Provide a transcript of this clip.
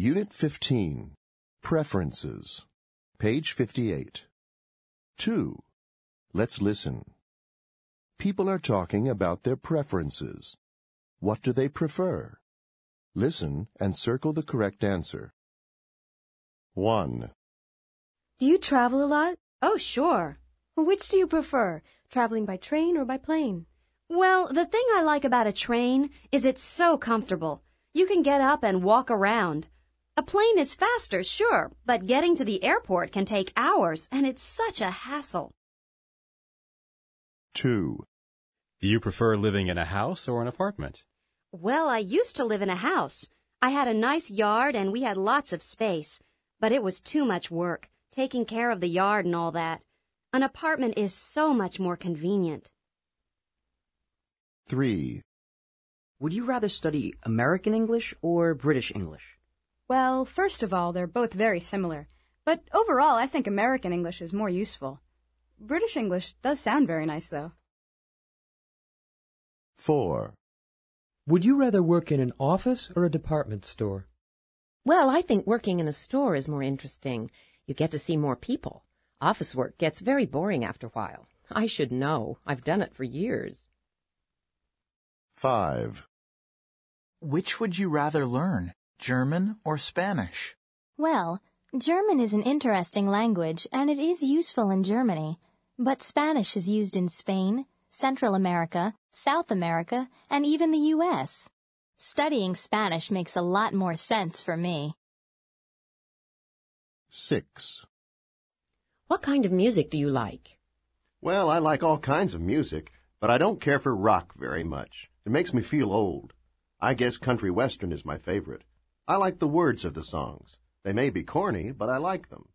Unit 15. Preferences. Page 58. 2. Let's listen. People are talking about their preferences. What do they prefer? Listen and circle the correct answer. 1. Do you travel a lot? Oh, sure. Which do you prefer, traveling by train or by plane? Well, the thing I like about a train is it's so comfortable. You can get up and walk around. A plane is faster, sure, but getting to the airport can take hours, and it's such a hassle. 2. Do you prefer living in a house or an apartment? Well, I used to live in a house. I had a nice yard and we had lots of space, but it was too much work, taking care of the yard and all that. An apartment is so much more convenient. 3. Would you rather study American English or British English? Well, first of all, they're both very similar. But overall, I think American English is more useful. British English does sound very nice, though. 4. Would you rather work in an office or a department store? Well, I think working in a store is more interesting. You get to see more people. Office work gets very boring after a while. I should know. I've done it for years. 5. Which would you rather learn, German or Spanish? Well, German is an interesting language and it is useful in Germany, but Spanish is used in Spain, Central America, South America, and even the U.S. Studying Spanish makes a lot more sense for me. 6. What kind of music do you like? Well, I like all kinds of music, but I don't care for rock very much. It makes me feel old. I guess country western is my favorite. I like the words of the songs. They may be corny, but I like them.